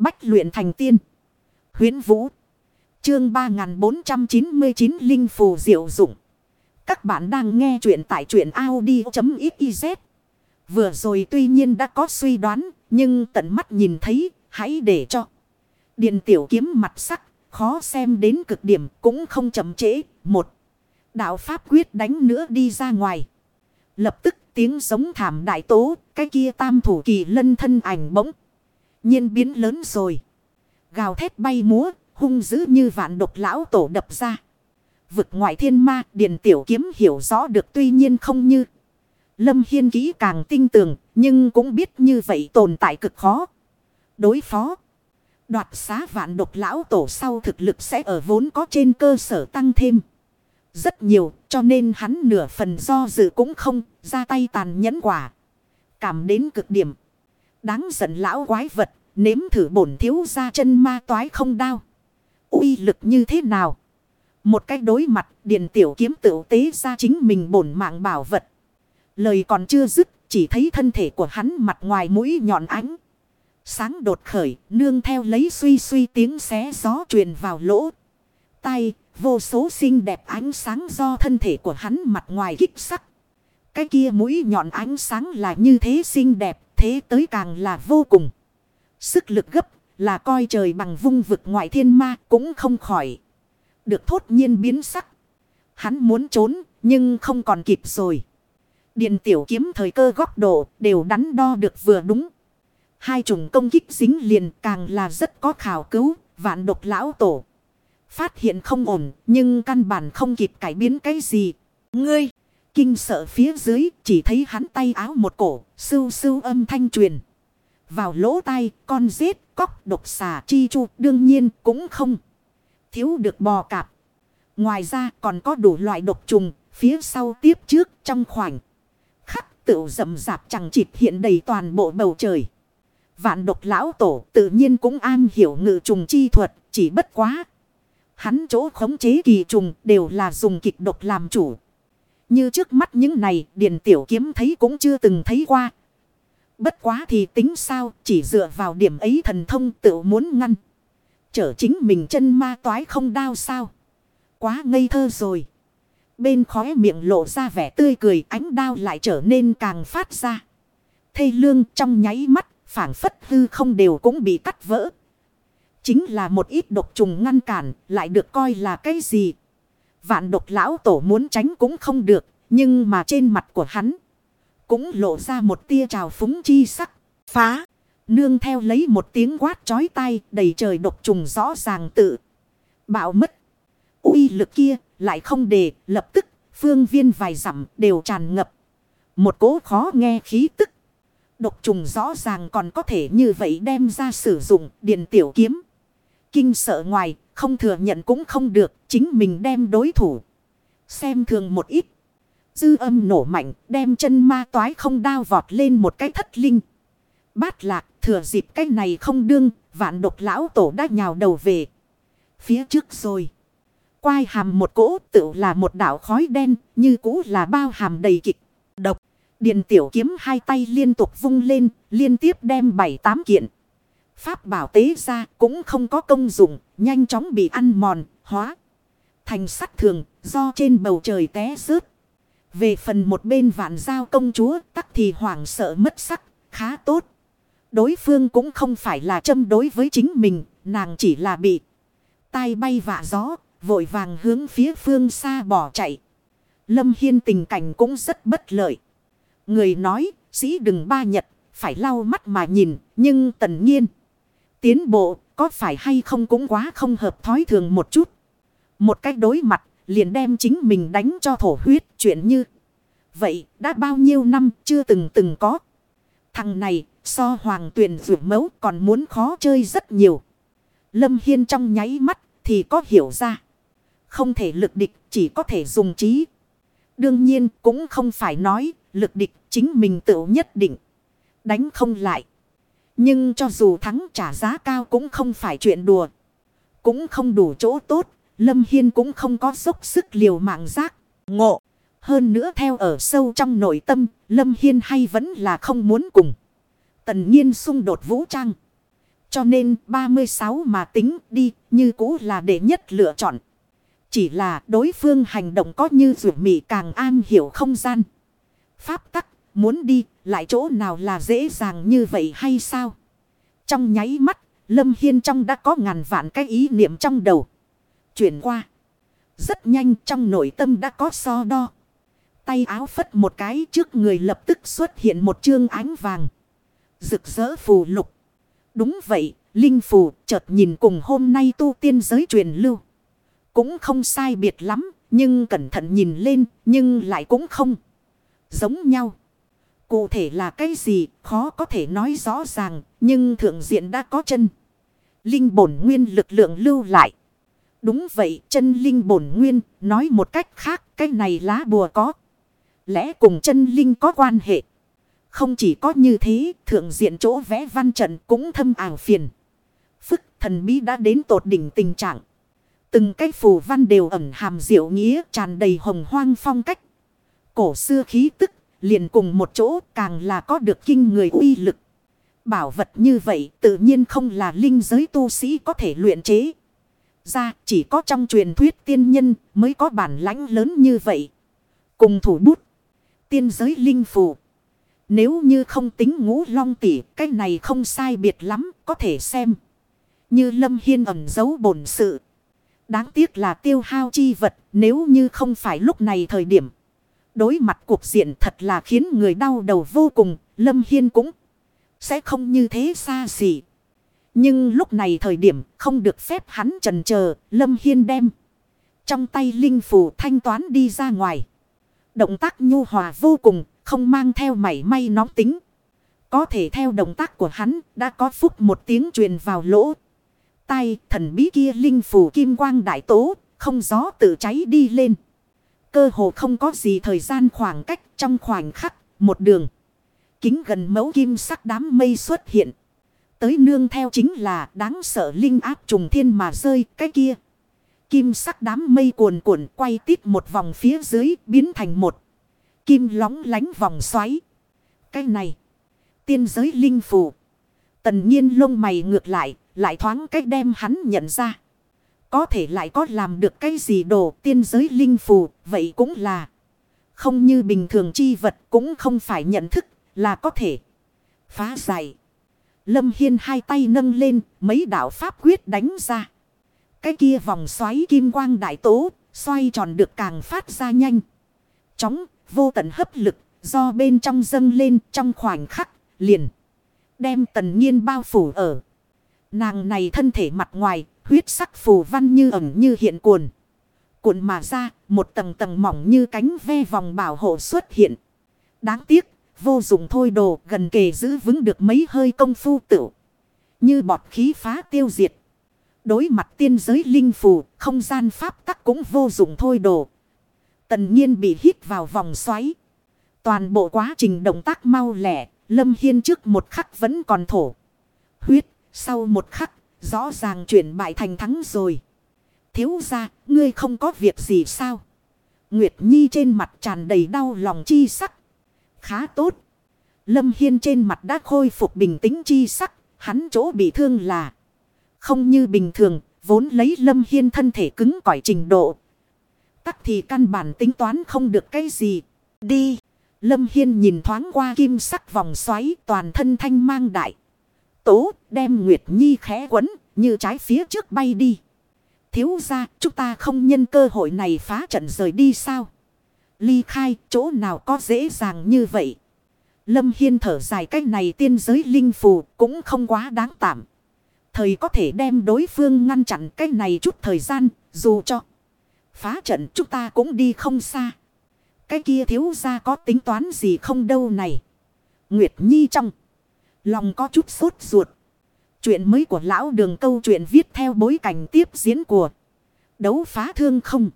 Bách luyện thành tiên. Huyến Vũ. Chương 3499 Linh Phù Diệu Dụng. Các bạn đang nghe truyện tại truyện Audi.xyz. Vừa rồi tuy nhiên đã có suy đoán. Nhưng tận mắt nhìn thấy. Hãy để cho. Điện tiểu kiếm mặt sắc. Khó xem đến cực điểm, cũng không chậm trễ. Một. Đạo Pháp quyết đánh nữa đi ra ngoài. Lập tức tiếng giống thảm đại tố. Cái kia tam thủ kỳ lân thân ảnh bỗng nhiên biến lớn rồi. Gào thét bay múa. Hung dữ như vạn độc lão tổ đập ra. Vực ngoại thiên ma. Điền tiểu kiếm hiểu rõ được tuy nhiên không như. Lâm Hiên kỹ càng tinh tường. Nhưng cũng biết như vậy tồn tại cực khó. Đối phó. Đoạt xá vạn độc lão tổ sau thực lực sẽ ở vốn có trên cơ sở tăng thêm. Rất nhiều, cho nên hắn nửa phần do dự cũng không, ra tay tàn nhẫn quả. Cảm đến cực điểm. Đáng giận lão quái vật nếm thử bổn thiếu ra chân ma toái không đau. uy lực như thế nào? Một cách đối mặt điện tiểu kiếm tự tế ra chính mình bổn mạng bảo vật. Lời còn chưa dứt chỉ thấy thân thể của hắn mặt ngoài mũi nhọn ánh. Sáng đột khởi nương theo lấy suy suy tiếng xé gió truyền vào lỗ. Tay Vô số xinh đẹp ánh sáng do thân thể của hắn mặt ngoài kích sắc. Cái kia mũi nhọn ánh sáng là như thế xinh đẹp, thế tới càng là vô cùng. Sức lực gấp là coi trời bằng vung vực ngoại thiên ma cũng không khỏi. Được thốt nhiên biến sắc. Hắn muốn trốn nhưng không còn kịp rồi. Điện tiểu kiếm thời cơ góc độ đều đắn đo được vừa đúng. Hai chủng công kích dính liền càng là rất có khảo cứu, vạn độc lão tổ. Phát hiện không ổn, nhưng căn bản không kịp cải biến cái gì. Ngươi, kinh sợ phía dưới, chỉ thấy hắn tay áo một cổ, sưu sưu âm thanh truyền. Vào lỗ tai, con rết, cóc, độc xà, chi chu, đương nhiên cũng không. Thiếu được bò cạp. Ngoài ra còn có đủ loại độc trùng, phía sau tiếp trước trong khoảnh. Khắc tự rậm rạp chẳng chịt hiện đầy toàn bộ bầu trời. Vạn độc lão tổ tự nhiên cũng an hiểu ngự trùng chi thuật, chỉ bất quá. Hắn chỗ khống chế kỳ trùng đều là dùng kịch độc làm chủ. Như trước mắt những này Điền Tiểu Kiếm thấy cũng chưa từng thấy qua. Bất quá thì tính sao chỉ dựa vào điểm ấy thần thông tự muốn ngăn. Chở chính mình chân ma toái không đau sao. Quá ngây thơ rồi. Bên khóe miệng lộ ra vẻ tươi cười ánh đao lại trở nên càng phát ra. Thây lương trong nháy mắt phản phất hư không đều cũng bị cắt vỡ. Chính là một ít độc trùng ngăn cản, lại được coi là cái gì? Vạn độc lão tổ muốn tránh cũng không được, nhưng mà trên mặt của hắn cũng lộ ra một tia trào phúng chi sắc. Phá! Nương theo lấy một tiếng quát chói tai đầy trời độc trùng rõ ràng tự. Bạo mất. uy lực kia lại không để lập tức phương viên vài dặm đều tràn ngập. Một cố khó nghe khí tức. Độc trùng rõ ràng còn có thể như vậy đem ra sử dụng điện tiểu kiếm. Kinh sợ ngoài, không thừa nhận cũng không được, chính mình đem đối thủ. Xem thường một ít. Dư âm nổ mạnh, đem chân ma toái không đao vọt lên một cái thất linh. Bát lạc, thừa dịp cái này không đương, vạn độc lão tổ đã nhào đầu về. Phía trước rồi. Quai hàm một cỗ tự là một đảo khói đen, như cũ là bao hàm đầy kịch, độc. Điện tiểu kiếm hai tay liên tục vung lên, liên tiếp đem bảy tám kiện. Pháp bảo tế ra cũng không có công dụng, nhanh chóng bị ăn mòn, hóa. Thành sắt thường, do trên bầu trời té rớt. Về phần một bên vạn giao công chúa, tắc thì hoảng sợ mất sắc, khá tốt. Đối phương cũng không phải là châm đối với chính mình, nàng chỉ là bị tai bay vạ gió, vội vàng hướng phía phương xa bỏ chạy. Lâm Hiên tình cảnh cũng rất bất lợi. Người nói, sĩ đừng ba nhật, phải lau mắt mà nhìn, nhưng tần nhiên. Tiến bộ, có phải hay không cũng quá không hợp thói thường một chút. Một cách đối mặt, liền đem chính mình đánh cho thổ huyết, chuyện như. Vậy đã bao nhiêu năm chưa từng từng có. Thằng này, so hoàng tuyển rủ mấu còn muốn khó chơi rất nhiều. Lâm Hiên trong nháy mắt thì có hiểu ra. Không thể lực địch, chỉ có thể dùng trí. Đương nhiên cũng không phải nói, lực địch chính mình tự nhất định. Đánh không lại. Nhưng cho dù thắng trả giá cao cũng không phải chuyện đùa. Cũng không đủ chỗ tốt. Lâm Hiên cũng không có dốc sức liều mạng giác. Ngộ. Hơn nữa theo ở sâu trong nội tâm. Lâm Hiên hay vẫn là không muốn cùng. Tần nhiên xung đột vũ trang. Cho nên 36 mà tính đi, như cũ là đệ nhất lựa chọn. Chỉ là đối phương hành động có như rượu mị càng an hiểu không gian. Pháp tắc muốn đi lại chỗ nào là dễ dàng như vậy hay sao? Trong nháy mắt Lâm Hiên trong đã có ngàn vạn cái ý niệm trong đầu. Chuyển qua. Rất nhanh trong nội tâm đã có so đo. Tay áo phất một cái trước người lập tức xuất hiện một chương ánh vàng. Rực rỡ phù lục. Đúng vậy, Linh phù chợt nhìn cùng hôm nay tu tiên giới truyền lưu. Cũng không sai biệt lắm, nhưng cẩn thận nhìn lên, nhưng lại cũng không giống nhau. Cụ thể là cái gì, khó có thể nói rõ ràng, nhưng thượng diện đã có chân. Linh bổn nguyên lực lượng lưu lại. Đúng vậy, chân linh bổn nguyên, nói một cách khác, cái này lá bùa có. Lẽ cùng chân linh có quan hệ. Không chỉ có như thế, thượng diện chỗ vẽ văn trận cũng thâm ảo phiền. Phức thần bí đã đến tột đỉnh tình trạng. Từng cái phù văn đều ẩn hàm diệu nghĩa tràn đầy hồng hoang phong cách. Cổ xưa khí tức, liền cùng một chỗ càng là có được kinh người uy lực. Bảo vật như vậy tự nhiên không là linh giới tu sĩ có thể luyện chế. Ra chỉ có trong truyền thuyết tiên nhân mới có bản lãnh lớn như vậy. Cùng thủ bút. Tiên giới linh phù. Nếu như không tính ngũ long tỷ cái này không sai biệt lắm, có thể xem. Như Lâm Hiên ẩn giấu bổn sự. Đáng tiếc là tiêu hao chi vật, nếu như không phải lúc này thời điểm. Đối mặt cuộc diện thật là khiến người đau đầu vô cùng. Lâm Hiên cũng sẽ không như thế xa xỉ. Nhưng lúc này thời điểm không được phép hắn trần chờ Lâm Hiên đem. Trong tay linh phù thanh toán đi ra ngoài. Động tác nhu hòa vô cùng, không mang theo mảy may nóng tính. Có thể theo động tác của hắn đã có phúc một tiếng truyền vào lỗ. Tay thần bí kia linh phù kim quang đại tố, không gió tự cháy đi lên. Cơ hồ không có gì thời gian khoảng cách trong khoảnh khắc, một đường. Kính gần mẫu kim sắc đám mây xuất hiện. Tới nương theo chính là đáng sợ linh áp trùng thiên mà rơi cái kia. Kim sắc đám mây cuồn cuộn quay tít một vòng phía dưới biến thành một. Kim lóng lánh vòng xoáy. Cái này. Tiên giới linh phù. Tần nhiên lông mày ngược lại. Lại thoáng cách đem hắn nhận ra. Có thể lại có làm được cái gì đồ tiên giới linh phù. Vậy cũng là. Không như bình thường chi vật cũng không phải nhận thức là có thể phá giải. Lâm Hiên hai tay nâng lên, mấy đạo pháp quyết đánh ra. Cái kia vòng xoáy kim quang đại tố, xoay tròn được càng phát ra nhanh. Chóng, vô tận hấp lực, do bên trong dâng lên trong khoảnh khắc, liền. Đem tần nhiên bao phủ ở. Nàng này thân thể mặt ngoài, huyết sắc phù văn như ẩn như hiện cuồn. Cuộn mà ra, một tầng tầng mỏng như cánh ve vòng bảo hộ xuất hiện. Đáng tiếc, Vô dụng thôi đồ gần kề giữ vững được mấy hơi công phu tử. Như bọt khí phá tiêu diệt. Đối mặt tiên giới linh phù, không gian pháp tắc cũng vô dụng thôi đồ. Tần nhiên bị hít vào vòng xoáy. Toàn bộ quá trình động tác mau lẻ, Lâm Hiên trước một khắc vẫn còn thổ. Huyết, sau một khắc, rõ ràng chuyển bại thành thắng rồi. Thiếu ra, ngươi không có việc gì sao? Nguyệt Nhi trên mặt tràn đầy đau lòng chi sắc. Khá tốt. Lâm Hiên trên mặt đã khôi phục bình tĩnh chi sắc. Hắn chỗ bị thương là. Không như bình thường. Vốn lấy Lâm Hiên thân thể cứng cỏi trình độ. Tắc thì căn bản tính toán không được cái gì. Đi. Lâm Hiên nhìn thoáng qua kim sắc vòng xoáy toàn thân thanh mang đại. Tố đem Nguyệt Nhi khẽ quấn, như trái phía trước bay đi. Thiếu ra chúng ta không nhân cơ hội này phá trận rời đi sao? ly khai, chỗ nào có dễ dàng như vậy. Lâm Hiên thở dài cách này tiên giới linh phù cũng không quá đáng tạm. Thời có thể đem đối phương ngăn chặn cái này chút thời gian, dù cho phá trận chúng ta cũng đi không xa. Cái kia thiếu ra có tính toán gì không đâu này. Nguyệt Nhi trong lòng có chút sốt ruột. Chuyện mới của lão đường câu chuyện viết theo bối cảnh tiếp diễn của đấu phá thương không.